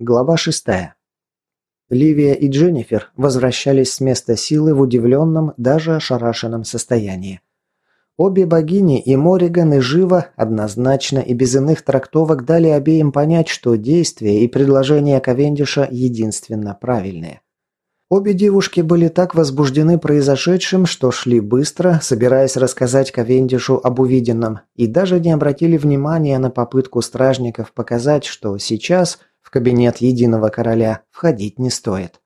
Глава 6. Ливия и Дженнифер возвращались с места силы в удивленном, даже ошарашенном состоянии. Обе богини, и Мориган, и Жива, однозначно и без иных трактовок дали обеим понять, что действия и предложения Ковендиша единственно правильные. Обе девушки были так возбуждены произошедшим, что шли быстро, собираясь рассказать Ковендишу об увиденном, и даже не обратили внимания на попытку стражников показать, что сейчас в кабинет Единого Короля входить не стоит.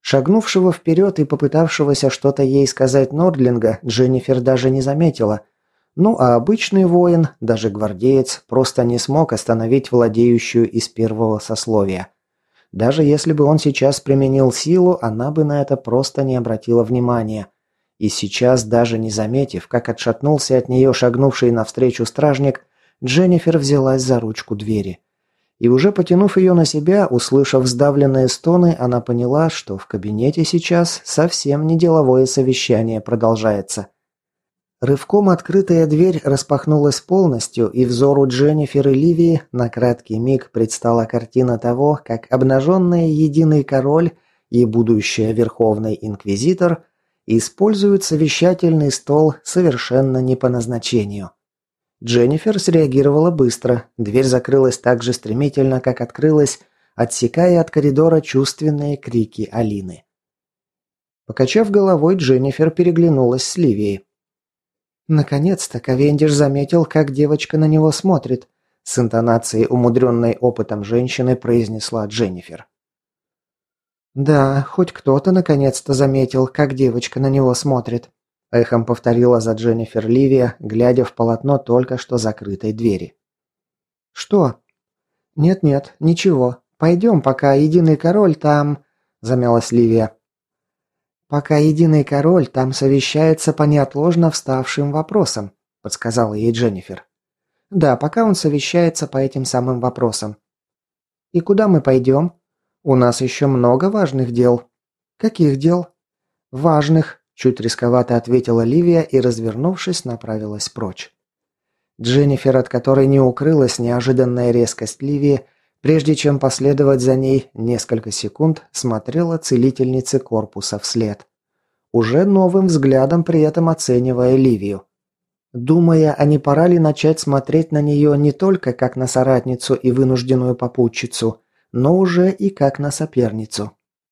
Шагнувшего вперед и попытавшегося что-то ей сказать Нордлинга Дженнифер даже не заметила. Ну а обычный воин, даже гвардеец, просто не смог остановить владеющую из первого сословия – даже если бы он сейчас применил силу, она бы на это просто не обратила внимания. И сейчас, даже не заметив, как отшатнулся от нее шагнувший навстречу стражник, Дженнифер взялась за ручку двери. И уже потянув ее на себя, услышав сдавленные стоны, она поняла, что в кабинете сейчас совсем не деловое совещание продолжается. Рывком открытая дверь распахнулась полностью, и взору Дженнифер и Ливии на краткий миг предстала картина того, как обнаженный единый король и будущий верховный инквизитор используют совещательный стол совершенно не по назначению. Дженнифер среагировала быстро, дверь закрылась так же стремительно, как открылась, отсекая от коридора чувственные крики Алины. Покачав головой, Дженнифер переглянулась с Ливией. Наконец-то Ковендиш заметил, как девочка на него смотрит. С интонацией, умудренной опытом женщины, произнесла Дженнифер. «Да, хоть кто-то наконец-то заметил, как девочка на него смотрит», эхом повторила за Дженнифер Ливия, глядя в полотно только что закрытой двери. «Что?» «Нет-нет, ничего. Пойдем, пока единый король там...» замялась Ливия. «Пока единый король там совещается по неотложно вставшим вопросам», – подсказала ей Дженнифер. «Да, пока он совещается по этим самым вопросам». «И куда мы пойдем? У нас еще много важных дел». «Каких дел?» «Важных», – чуть рисковато ответила Ливия и, развернувшись, направилась прочь. Дженнифер, от которой не укрылась неожиданная резкость Ливии, Прежде чем последовать за ней, несколько секунд смотрела целительнице корпуса вслед. Уже новым взглядом при этом оценивая Ливию. Думая, а не пора ли начать смотреть на нее не только как на соратницу и вынужденную попутчицу, но уже и как на соперницу.